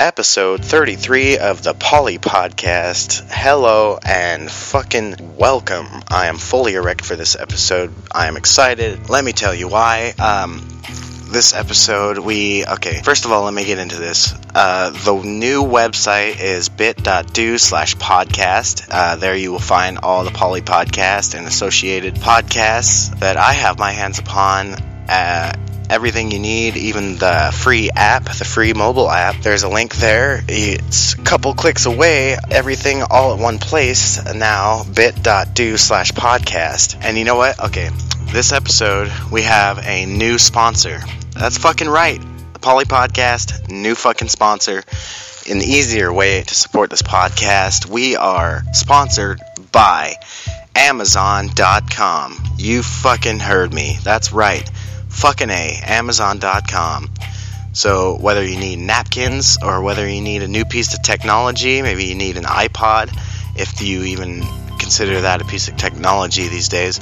Episode 33 of the Polley Podcast. Hello and fucking welcome. I am fully erect for this episode. I am excited. Let me tell you why. Um, this episode, we. Okay, first of all, let me get into this. Uh, the new website is bit.do slash podcast. Uh, there you will find all the Polley Podcast and associated podcasts that I have my hands upon. Uh, everything you need, even the free app, the free mobile app. There's a link there. It's a couple clicks away. Everything all at one place now. Bit.do slash podcast. And you know what? Okay, this episode we have a new sponsor. That's fucking right. The Polley Podcast, new fucking sponsor. An easier way to support this podcast. We are sponsored by Amazon.com. You fucking heard me. That's right fucking A, Amazon.com. So, whether you need napkins or whether you need a new piece of technology, maybe you need an iPod, if you even consider that a piece of technology these days.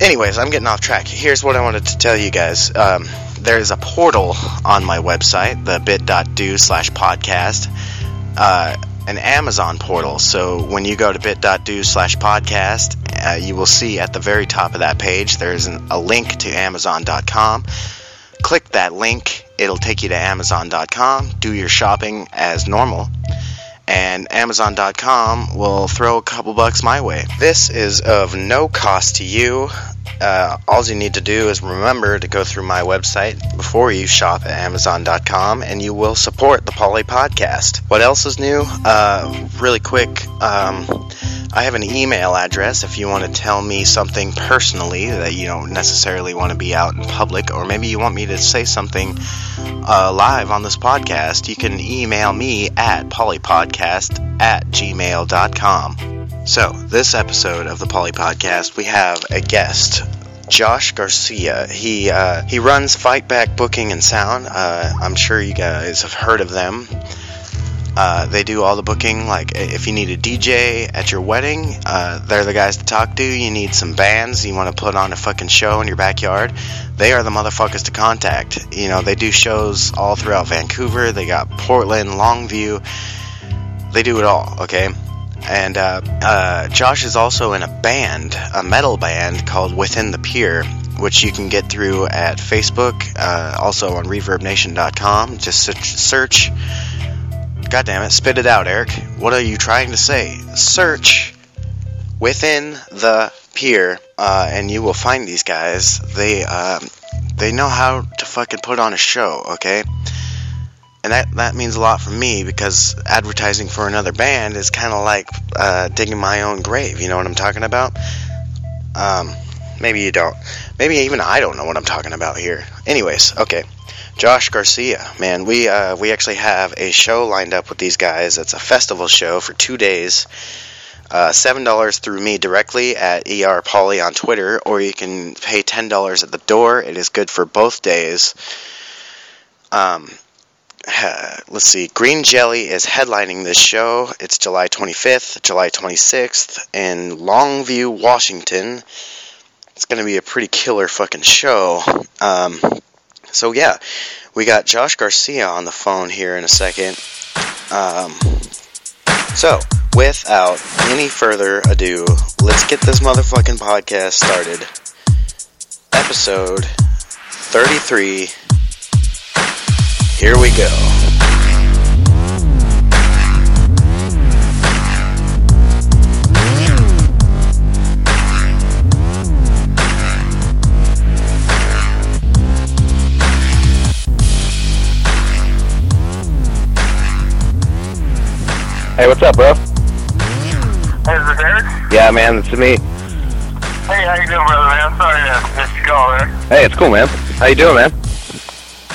Anyways, I'm getting off track. Here's what I wanted to tell you guys. Um, there's a portal on my website, the bit.do slash podcast. Uh, an Amazon portal. So when you go to bit.do slash podcast, uh, you will see at the very top of that page there's an, a link to Amazon.com. Click that link, it'll take you to Amazon.com. Do your shopping as normal. And Amazon.com will throw a couple bucks my way. This is of no cost to you. Uh, all you need to do is remember to go through my website before you shop at Amazon.com, and you will support the Polley Podcast. What else is new? Uh, really quick, um, I have an email address if you want to tell me something personally that you don't necessarily want to be out in public, or maybe you want me to say something uh, live on this podcast. You can email me at polypodcast at gmail.com. So, this episode of the Polley Podcast, we have a guest, Josh Garcia. He uh, he runs Fight Back Booking and Sound. Uh, I'm sure you guys have heard of them. Uh, they do all the booking. Like if you need a DJ at your wedding, uh, they're the guys to talk to. You need some bands. You want to put on a fucking show in your backyard. They are the motherfuckers to contact. You know they do shows all throughout Vancouver. They got Portland, Longview. They do it all. Okay. And uh, uh, Josh is also in a band, a metal band called Within the Pier, which you can get through at Facebook, uh, also on ReverbNation.com. Just search, search. God damn it, spit it out, Eric. What are you trying to say? Search Within the Pier, uh, and you will find these guys. They um, they know how to fucking put on a show, okay? and that that means a lot for me because advertising for another band is kind of like uh, digging my own grave. You know what I'm talking about? Um, maybe you don't. Maybe even I don't know what I'm talking about here. Anyways, okay. Josh Garcia, man, we uh, we actually have a show lined up with these guys. It's a festival show for two days. Uh, seven dollars through me directly at er Polly on Twitter, or you can pay ten dollars at the door. It is good for both days. Um, let's see, Green Jelly is headlining this show. It's July 25th, July 26th in Longview, Washington. It's going to be a pretty killer fucking show. Um, so, yeah, we got Josh Garcia on the phone here in a second. Um, so, without any further ado, let's get this motherfucking podcast started. Episode 33 here we go. Hey, what's up, bro? Hey, is it Eric? Yeah, man, it's me. Hey, how you doing, brother, man? Sorry to miss your call there. Hey, it's cool, man. How you doing, man?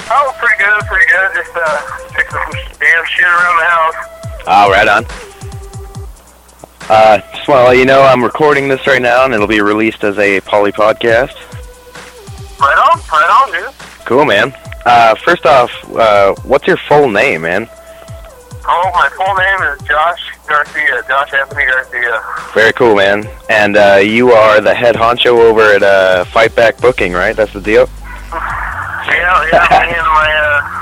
Oh, pretty good, pretty good. Just uh, fixing some damn shit around the house. Oh, right on. Uh, just want to let you know I'm recording this right now, and it'll be released as a Polley podcast. Right on, right on, dude. Cool, man. Uh, first off, uh, what's your full name, man? Oh, my full name is Josh Garcia, Josh Anthony Garcia. Very cool, man. And uh, you are the head honcho over at uh, Fight Back Booking, right? That's the deal. Yeah, yeah, me and my uh,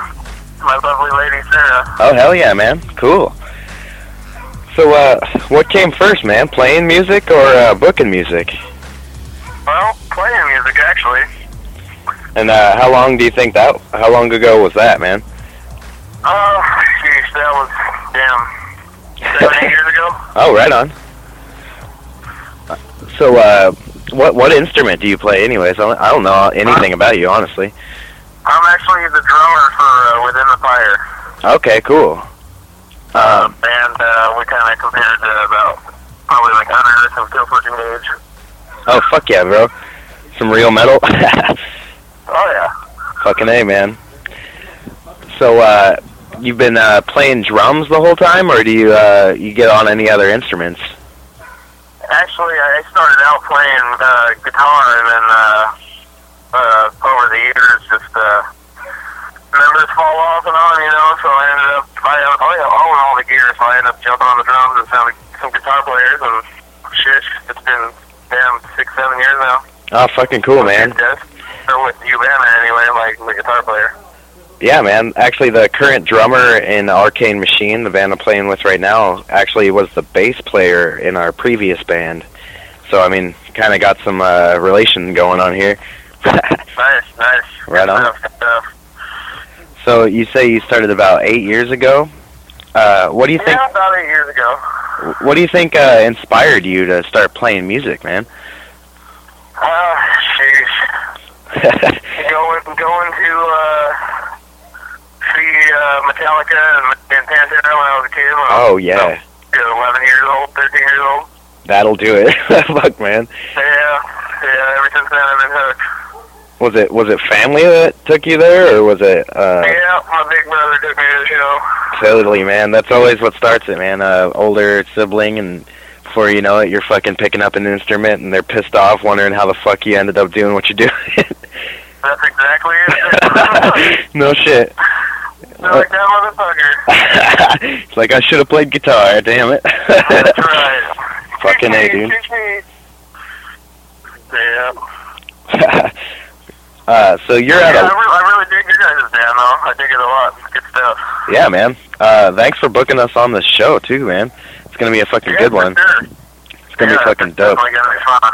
my lovely lady Sarah. Oh hell yeah, man. Cool. So uh what came first, man? Playing music or uh booking music? Well, playing music actually. And uh how long do you think that how long ago was that, man? Oh, was damn seven, eight years ago. Oh, right on. So uh what what instrument do you play anyways? I don't, know anything about you, honestly. I'm actually the drummer for uh, Within the Fire. Okay, cool. Uh, Um and uh, we kind of compared to about probably like under some Killswitch Engage. oh fuck yeah, bro. Some real metal. Oh yeah. Fucking A, man. So, uh, you've been uh, playing drums the whole time, or do you uh, you get on any other instruments? Actually, I started out playing uh, guitar, and then uh, uh, over the years, just uh, members fall off and on, you know. So I ended up, I, I own all the gear, so I ended up jumping on the drums and found some guitar players, and shit, it's been damn six, seven years now. Oh, fucking cool, man. Or with Ubanna anyway, like the guitar player. Yeah, man. Actually, the current drummer in Arcane Machine, the band I'm playing with right now, actually was the bass player in our previous band. So, I mean, kind of got some uh, relation going on here. Nice, nice. Right on. stuff, good stuff. so, you say you started about eight years ago. Uh, what do you think? About eight years ago. What do you think uh, inspired you to start playing music, man? Uh, sheesh. going going to uh, uh, Metallica and, and Pantera when I was a kid. Oh yeah. 11 years old, 13 years old. That'll do it. Fuck, man. Yeah, yeah. Ever since then, I've been hooked. Was it was it family that took you there, or was it uh, yeah, my big brother took me to the show. totally, man? That's always what starts it, man. Uh, older sibling, and before you know it, you're fucking picking up an instrument, and they're pissed off, wondering how the fuck you ended up doing what you're doing. That's exactly it. no shit. Like that motherfucker. it's like I should have played guitar. Damn it. That's right. Fucking A, dude. Yeah. uh, so you're yeah, at I a really, I really dig your guys' band, though. I dig it a lot. It's good stuff. yeah, man. Uh, thanks for booking us on the show too, man. It's gonna be a fucking yeah, good for one. Sure. It's gonna yeah, be fucking dope. Gonna be fun.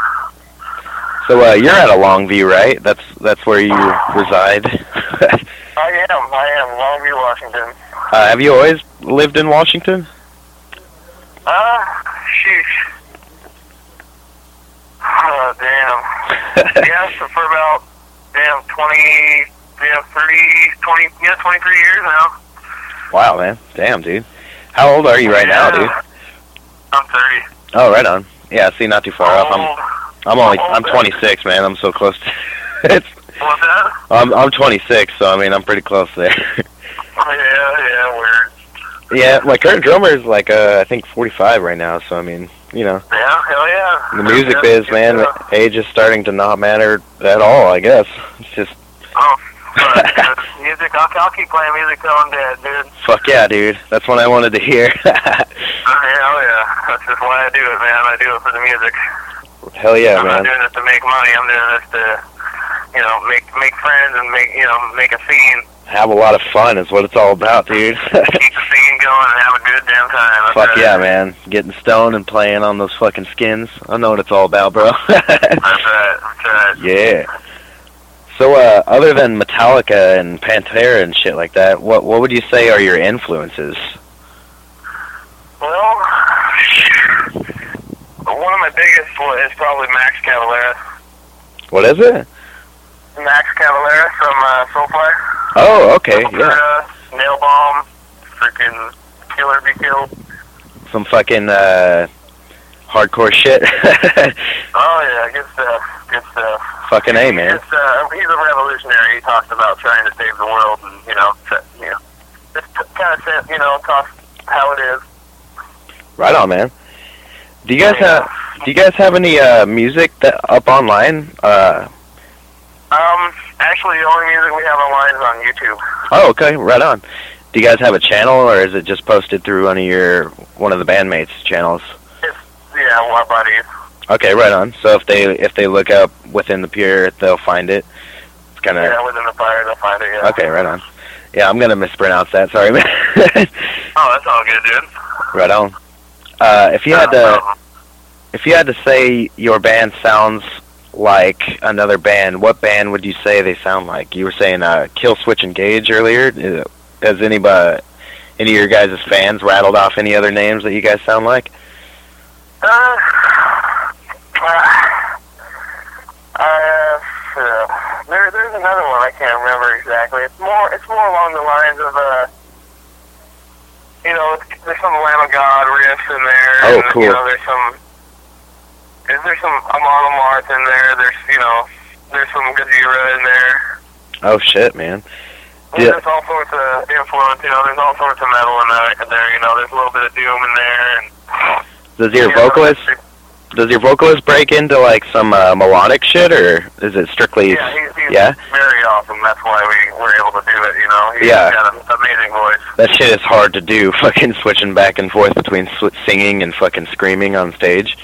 So uh, you're at a Longview, right? That's that's where you reside. I am. I am. Longview, Washington. Uh, have you always lived in Washington? Uh, sheesh. Oh, damn. yeah, so for about, damn, 20, damn, 30, 20, yeah, 23 years now. wow, man. Damn, dude. How old are you right now, dude? I'm 30. Oh, right on. Yeah, see, not too far off. I'm Old. I'm only I'm old are you? 26, man. I'm so close. To, it's What's that? I'm I'm 26, so I mean I'm pretty close there. Yeah, yeah, weird. yeah, my current drummer is like uh I think 45 right now, so I mean you know Yeah, hell yeah. the music Yeah, biz, man. stuff. Age is starting to not matter at all. I guess it's just Oh, but, uh, music, I'll, I'll keep playing music till I'm dead, dude. fuck yeah, dude. That's what I wanted to hear. Hell yeah. That's just why I do it, man. I do it for the music. Hell yeah, I'm not doing this to make money. I'm doing this to, you know, make make friends and make you know make a scene, Have a lot of fun is what it's all about, dude. keep the scene going, and have a good damn time. Fuck yeah, man. Getting stoned and playing on those fucking skins. I know what it's all about, bro. That's right. That's right. yeah. So, uh, other than Metallica and Pantera and shit like that, what what would you say are your influences? Well, one of my biggest is probably Max Cavalera. What is it? Max Cavalera from uh, Soulfly. Oh, okay, yeah. Uh, Nailbomb, freaking Killer Be Killed. Some fucking uh, hardcore shit. Oh yeah, good stuff. Good stuff. fucking A, man. It's, uh, he's a revolutionary. He talks about trying to save the world, and you know, t- you know, just kind of you know, talks how it is. Right on, man. Do you guys have Do you guys have any uh, music that up online? Uh, Um, actually, the only music we have online is on YouTube. oh, okay, right on. Do you guys have a channel, or is it just posted through one of your one of the bandmates' channels? Yeah, well, our buddies. Okay, right on. So if they if they look up within the pier, they'll find it. It's kind of Yeah, within the fire, they'll find it. Yeah. okay, right on. Yeah, I'm gonna mispronounce that. Sorry, man. Oh, that's all good, dude. right on. Uh, if you had to, if you had to say your band sounds like another band, what band would you say they sound like? You were saying uh, Killswitch Engage earlier. Has anybody, any of your guys' fans rattled off any other names that you guys sound like? Uh, uh, uh, there, there's another one I can't remember exactly. It's more, it's more along the lines of, uh, you know, there's some Lamb of God in there. Oh, and, cool. You know, there's some, is there some Amon Amarth in there? There's, you know, there's some Gojira in there. Oh shit, man. Yeah. There's all sorts of influence, you know, there's all sorts of metal in there, there, you know, there's a little bit of doom in there. And, Does your Yeah, vocalist does your vocalist break into like some uh, melodic shit, or is it strictly? Yeah, he's, he's Yeah? very awesome. That's why we were able to do it. You know, he's Yeah. got an amazing voice. That shit is hard to do. Fucking switching back and forth between sw- singing and fucking screaming on stage.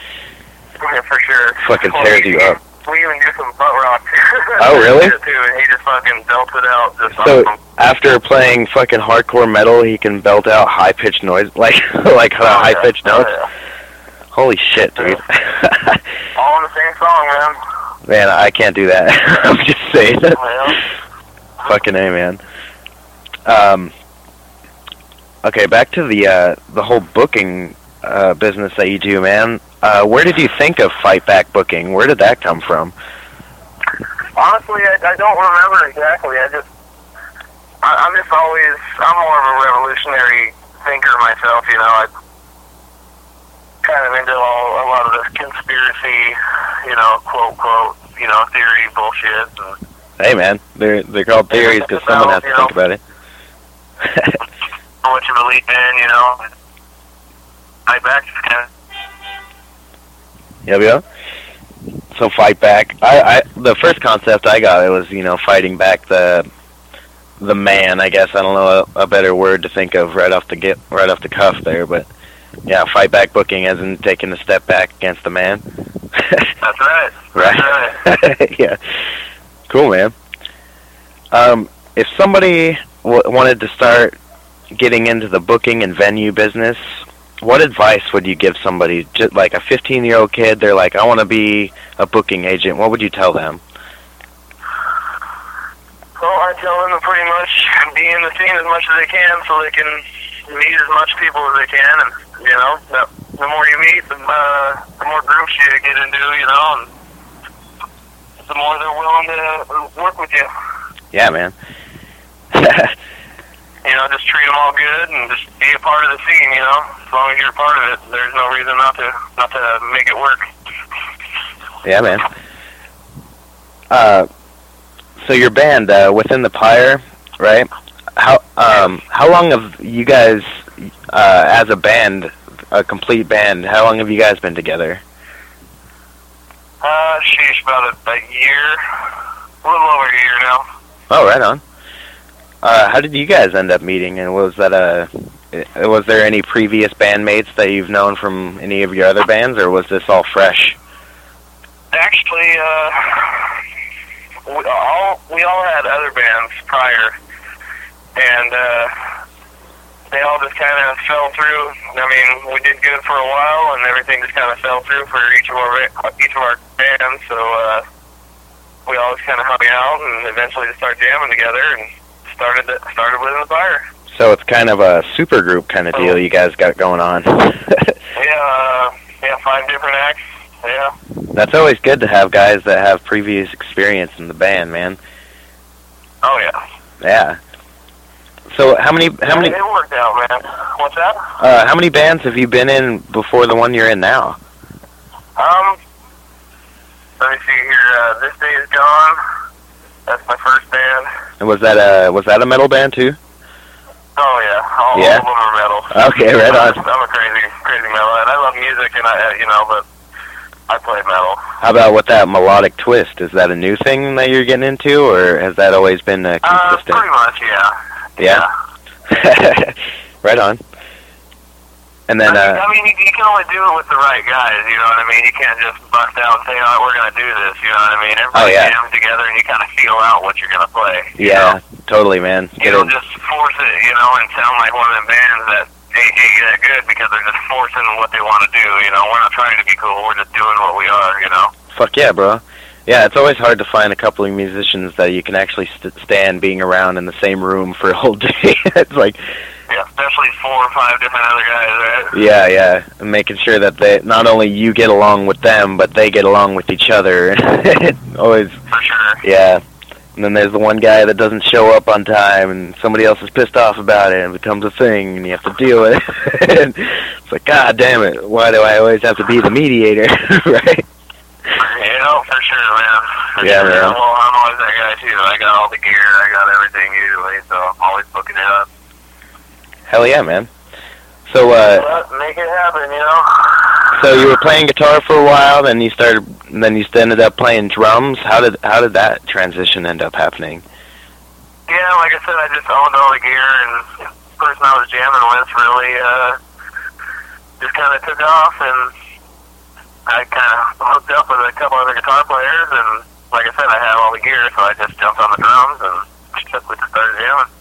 Yeah, for sure. Fucking Well, tears you up. We even do some butt rock. Oh, really? Too, and he just fucking belts it out. Just So awesome. after playing fucking hardcore metal, he can belt out high pitched noise, like like Oh, high yeah. pitched Oh, notes. yeah. Holy shit, dude! All in the same song, man. man, I can't do that. I'm just saying. Well, Fucking a, man. Um. Okay, back to the uh, the whole booking uh, business that you do, man. Uh, where did you think of Fight Back Booking? Where did that come from? honestly, I, I don't remember exactly. I just, I, I'm just always, I'm more of a revolutionary thinker myself. You know, I kind of into all a lot of this conspiracy, you know, quote quote, you know, theory bullshit. And, Hey, man, they're they're called theories because someone has to think about it. what you believe in, you know. I back kind of Yep, yep. So fight back. I, I the first concept I got it was you know fighting back the the man. I guess I don't know a, a better word to think of right off the get right off the cuff there, but yeah, fight back booking as in taking a step back against the man. That's right. That's right. yeah. Cool, man. Um, if somebody w- wanted to start getting into the booking and venue business, what advice would you give somebody? Just like a 15 year old kid, they're like, I want to be a booking agent. What would you tell them? Well, I tell them to pretty much be in the scene as much as they can so they can meet as much people as they can. And, you know, the, the more you meet, the, uh, the more groups you get into, you know, and the more they're willing to work with you. Yeah, man. You know, just treat them all good and just be a part of the scene, you know. As long as you're a part of it, there's no reason not to not to make it work. yeah, man. Uh, so your band, uh, Within the Pyre, right? How um how long have you guys, uh, as a band, a complete band? How long have you guys been together? Uh, sheesh, about a, a year, a little over a year now. Oh, right on. Uh, how did you guys end up meeting? And was that a uh, was there any previous bandmates that you've known from any of your other bands, or was this all fresh? Actually, uh, we all we all had other bands prior, and uh, they all just kind of fell through. I mean, we did good for a while, and everything just kind of fell through for each of our each of our bands. So uh, we all just kind of hung out, and eventually just started jamming together, and started the, started with the fire. So it's kind of a super group kind of deal you guys got going on. Yeah, uh, yeah, five different acts. Yeah. That's always good to have guys that have previous experience in the band, man. Oh yeah. Yeah. So how many how many It worked out, man. What's that? uh, how many bands have you been in before the one you're in now? Um, let me see here. Uh, this day is gone. That's my first band. And was that a was that a metal band too? Oh yeah, all, Yeah? all of them are metal. Okay, right on. I'm a crazy, crazy metal, and I love music, and I, uh, you know, but I play metal. How about with that melodic twist? Is that a new thing that you're getting into, or has that always been uh, Uh, consistent? pretty much, yeah. Yeah. right on. And then, I, uh, I mean, you, you can only do it with the right guys. You know what I mean? You can't just bust out and say, "Oh, we're gonna do this." You know what I mean? Everybody Oh, yeah. jams together, and you kind of feel out what you're gonna play. you yeah, totally, man. know? Get You don't just force it, you know, and sound like one of them bands that ain't, ain't that good because they're just forcing what they want to do. You know, we're not trying to be cool. We're just doing what we are. You know. Fuck yeah, bro. Yeah, it's always hard to find a couple of musicians that you can actually st- stand being around in the same room for a whole day. it's like, Yeah, especially four or five different other guys, right? yeah, yeah, and making sure that they not only you get along with them, but they get along with each other. always, For sure. yeah. And then there's the one guy that doesn't show up on time, and somebody else is pissed off about it, and it becomes a thing, and you have to deal with it. it's like, God damn it, why do I always have to be the mediator, right? You know, for sure, man. For Yeah, sure. man. Well, I'm always that guy too. I got all the gear. I got everything usually, so I'm always booking it up. Hell yeah, man. So, uh, But make it happen, you know. so you were playing guitar for a while, then you started, then you ended up playing drums. How did how did that transition end up happening? Yeah, like I said, I just owned all the gear, and the person I was jamming with really uh, just kind of took off, and I kind of hooked up with a couple other guitar players, and like I said, I had all the gear, so I just jumped on the drums and simply just started jamming.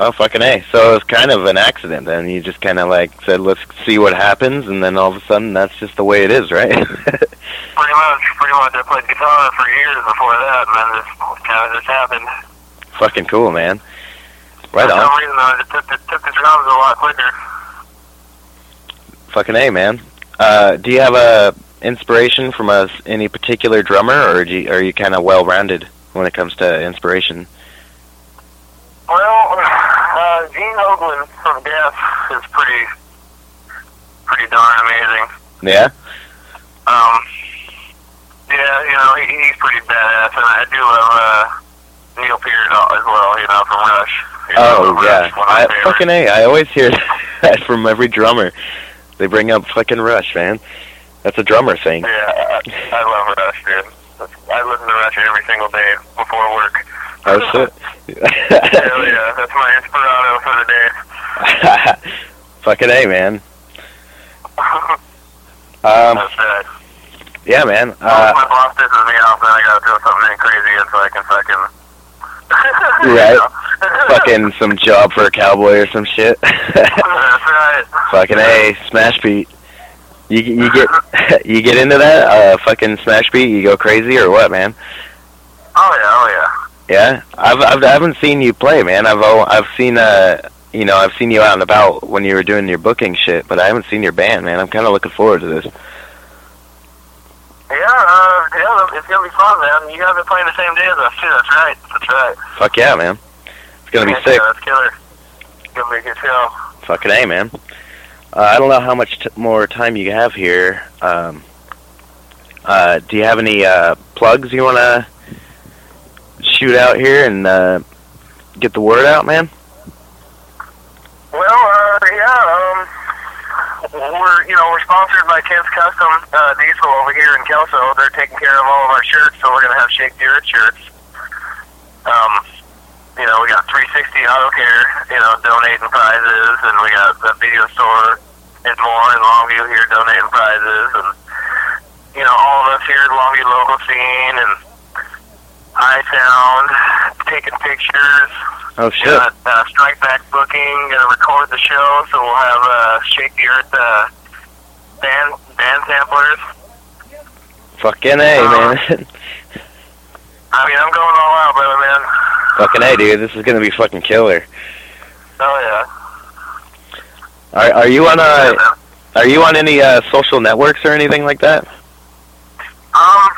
Oh fucking a! So it was kind of an accident. and you just kind of like said, "Let's see what happens," and then all of a sudden, that's just the way it is, right? Pretty much, pretty much. I played guitar for years before that, and then this kind of just happened. fucking cool, man. Right For on. some reason, I just took the, took the drums a lot quicker. Fucking a, man. Uh, do you have a inspiration from a any particular drummer, or do you, are you kind of well rounded when it comes to inspiration? Well, uh, Gene Hoglan from Death is pretty, pretty darn amazing. Yeah. Um, yeah, you know, he, he's pretty badass, and I do love uh, Neil Peart as well. You know, from Rush. You know, Oh Rush, yeah. my I, fucking a. I always hear that from every drummer. They bring up fucking Rush, man. That's a drummer thing. Yeah, I, I love Rush, dude. I listen to Rush every single day before work. Oh shit. Hell yeah, that's my inspirato for the day. fucking a, man. Um, that's right. yeah, man. Once Uh, my boss pisses me off, then I gotta throw something in crazy so I can fucking. Right. fucking some job for a cowboy or some shit. That's right. fucking a smash beat. You you get you get into that uh fucking smash beat. You go crazy or what, man? Oh yeah, oh yeah. Yeah, I've, I've I haven't seen you play, man. I've I've seen uh you know I've seen you out and about when you were doing your booking shit, but I haven't seen your band, man. I'm kind of looking forward to this. Yeah, uh, yeah, it's gonna be fun, man. You guys are playing the same day as us too. That's right. That's right. Fuck yeah, man. It's gonna be Yeah, sick. That's killer. Gonna be a good show. Fucking a, man. Uh, I don't know how much t- more time you have here. Um, uh, do you have any uh, plugs you want to shoot out here and uh, get the word out, man? Well, uh, yeah, um, we're you know we're sponsored by Kent's Custom uh, Diesel over here in Kelso. They're taking care of all of our shirts, so we're gonna have Shake the shirts. Um, you know, we got 360 Auto Care, you know, donating prizes, and we got the video store and more in Longview here donating prizes, and you know, all of us here at Longview local scene and iSound taking pictures. Oh shit! Got uh, Strike Back Booking, gonna record the show, so we'll have uh, Shake the Earth uh, band band samplers. Fucking a, man. I mean, I'm going all out, brother, man. Fucking a, dude. This is gonna be fucking killer. Oh Are are you on yeah. uh Are you on any uh, social networks or anything like that? Um,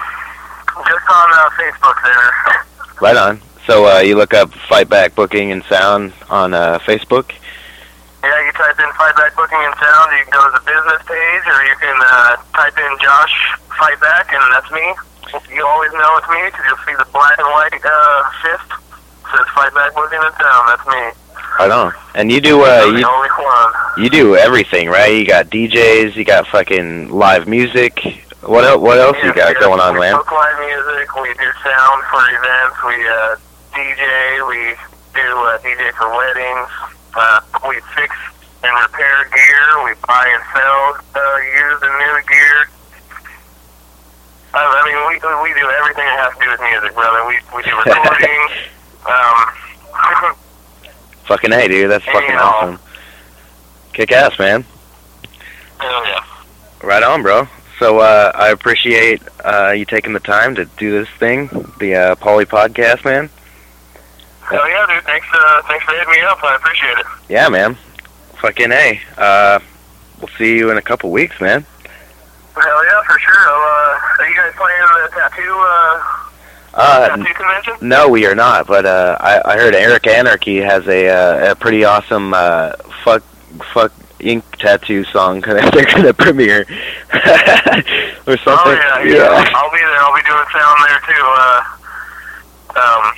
just on uh, Facebook there. Right on. So uh, you look up Fight Back Booking and Sound on uh, Facebook. Yeah, you type in Fight Back Booking and Sound, you can go to the business page, or you can uh, type in Josh Fight Back, and that's me. You always know it's me because you'll see the black and white uh, fist says Fight Back Sound. That's me. Right on. And you do uh, I'm the you only one. you do everything, right? You got DJs, you got fucking live music. What else? What else you Yeah, got going on, we man? book live music. We do sound for events. We uh, DJ. We do uh, DJ for weddings. Uh, we fix and repair gear. We buy and sell uh, used and new gear. Uh, I mean, we we do everything that has to do with music, brother. We we do recording. Um, Fucking hey, dude, that's fucking awesome. Kick ass, man. hell yeah. Right on, bro. So uh, I appreciate uh, you taking the time to do this thing, the uh, Polley Podcast, man. Hell yeah, dude. Thanks, uh, thanks for hitting me up. I appreciate it. Yeah, man. Fucking hey. Uh, we'll see you in a couple weeks, man. Hell yeah, for sure. Uh, are you guys playing the tattoo uh, Uh, convention? no, we are not. But uh, I, I heard Eric Anarchy has a uh, a pretty awesome uh, fuck fuck ink tattoo song that they're gonna premiere or something. Oh yeah, yeah. I'll be there. I'll be doing sound there too. Uh, um,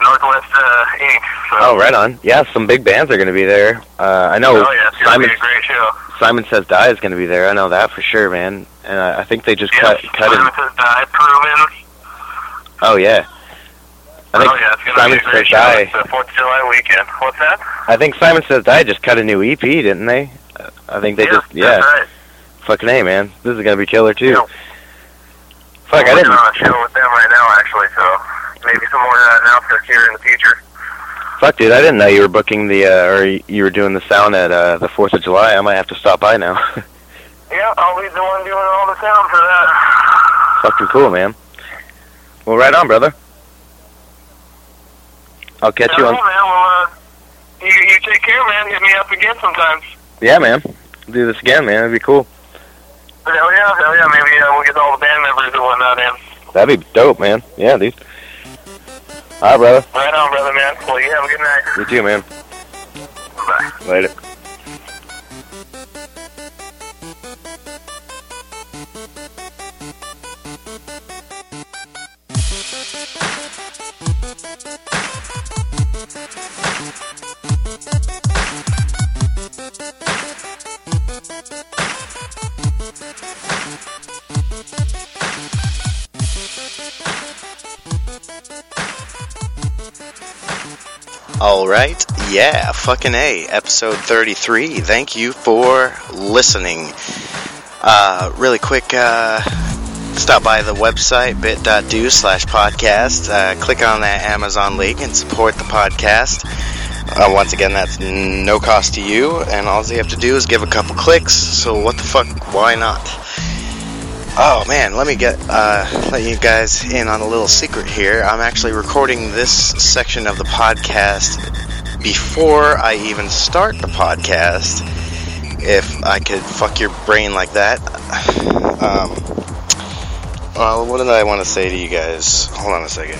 Northwest uh, Ink So. Oh, right on. Yeah, some big bands are going to be there. Uh, I know Oh yeah, it's gonna Simon be a great show. Simon Says Die is going to be there. I know that for sure, man. And I, I think they just Yeah, cut cut Simon it. Says Die. Oh yeah. I think oh yeah, it's gonna Simon be a great Says show. Die. It's the Fourth of July weekend. What's that? I think Simon Says Die just cut a new EP, didn't they? I think they yeah, just yeah. That's right. Fucking hey, man. This is going to be killer too. Yeah. Fuck, I We're didn't. working on a show with them right now, actually. So maybe some more uh, announcements here in the future. Fuck, dude, I didn't know you were booking the uh, or you were doing the sound at uh, the Fourth of July. I might have to stop by now. Yeah, I'll be the one doing all the sound for that. Fucking cool, man. Well, right on, brother. I'll catch you on. right, man. Well, uh, you, you take care, man. Hit me up again sometimes. Yeah, man. Do this again, man. It'd be cool. Hell yeah, hell yeah. Maybe uh, we'll get all the band members and whatnot in. That'd be dope, man. Yeah, dude. All right, brother. Right on, brother, man. Well, you have a good night. You too, man. Bye. Later. Alright, yeah, fucking A, episode 33. Thank you for listening. Uh, really quick, uh, stop by the website bit.do slash podcast. Uh, click on that Amazon link and support the podcast. Uh, once again, that's no cost to you, and all you have to do is give a couple clicks. So, what the fuck? Why not? Oh man, let me get uh, let you guys in on a little secret here. I'm actually recording this section of the podcast before I even start the podcast. If I could fuck your brain like that. Um, well, what did I want to say to you guys? Hold on a second.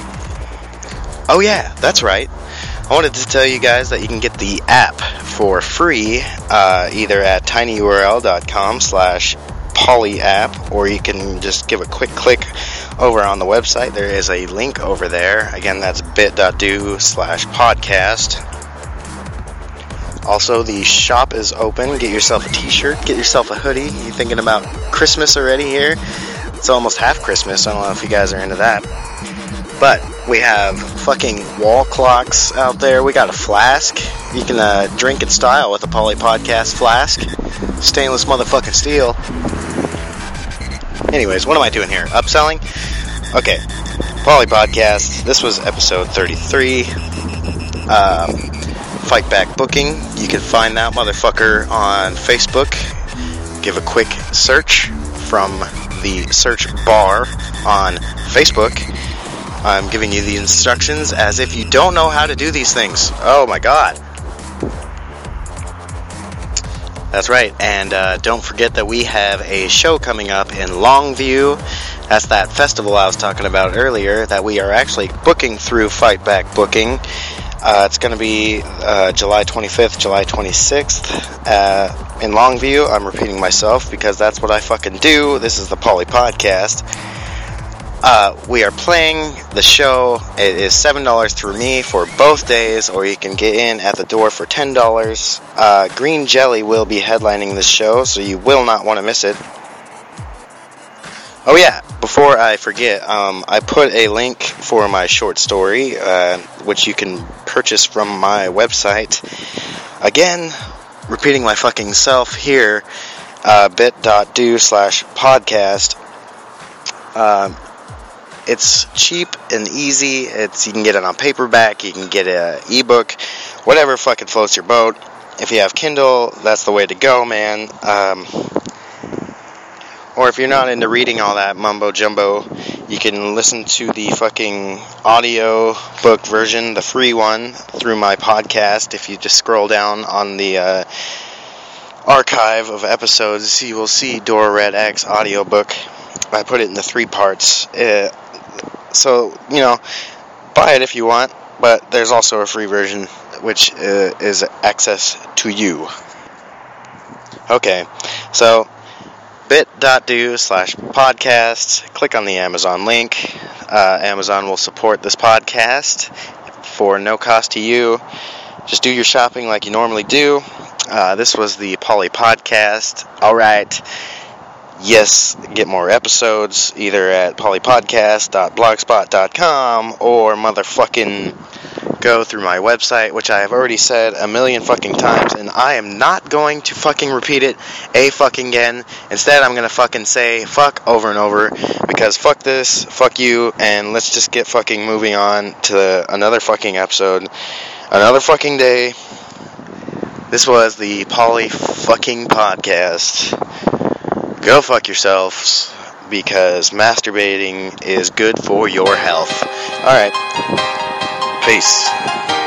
Oh yeah, that's right. I wanted to tell you guys that you can get the app for free uh, either at tinyurl.com slash polyapp or you can just give a quick click over on the website. There is a link over there. Again, that's bit.do slash podcast. Also, the shop is open. Get yourself a t-shirt, get yourself a hoodie. You thinking about Christmas already here? It's almost half Christmas. I don't know if you guys are into that. But we have fucking wall clocks out there. We got a flask. You can uh, drink in style with a Polley Podcast flask. Stainless motherfucking steel. Anyways, what am I doing here? Upselling? Okay. Polley Podcast. This was episode 33. Um, Fight Back Booking. You can find that motherfucker on Facebook. Give a quick search from the search bar on Facebook. I'm giving you the instructions as if you don't know how to do these things. Oh my god. That's right, and uh, don't forget that we have a show coming up in Longview. That's that festival I was talking about earlier that we are actually booking through Fight Back Booking. Uh, it's going to be uh, July 25th, July 26th uh, in Longview. I'm repeating myself because that's what I fucking do. This is the Polley Podcast. Uh, we are playing the show. It is seven dollars through me for both days, or you can get in at the door for ten dollars. Uh, Green Jelly will be headlining this show, so you will not want to miss it. Oh yeah, before I forget, um, I put a link for my short story, uh, which you can purchase from my website. Again, repeating my fucking self here, uh, bit.do slash podcast. Um, it's cheap and easy. It's you can get it on paperback, you can get an ebook, whatever fucking floats your boat. If you have Kindle, that's the way to go, man. Um, or if you're not into reading all that mumbo jumbo, you can listen to the fucking audio book version, the free one, through my podcast. If you just scroll down on the uh, archive of episodes, you will see Dora Red X audiobook. I put it in the three parts. Uh, so, you know, buy it if you want, but there's also a free version which uh, is access to you. Okay, so bit.do slash podcast. Click on the Amazon link. Uh, Amazon will support this podcast for no cost to you. Just do your shopping like you normally do. Uh, this was the Polley Podcast. All right. Yes, get more episodes either at polypodcast.blogspot.com or motherfucking go through my website, which I have already said a million fucking times, and I am not going to fucking repeat it a fucking again. Instead, I'm gonna fucking say fuck over and over because fuck this, fuck you, and let's just get fucking moving on to another fucking episode, another fucking day. This was the Polley fucking podcast. Go fuck yourselves because masturbating is good for your health. Alright. Peace.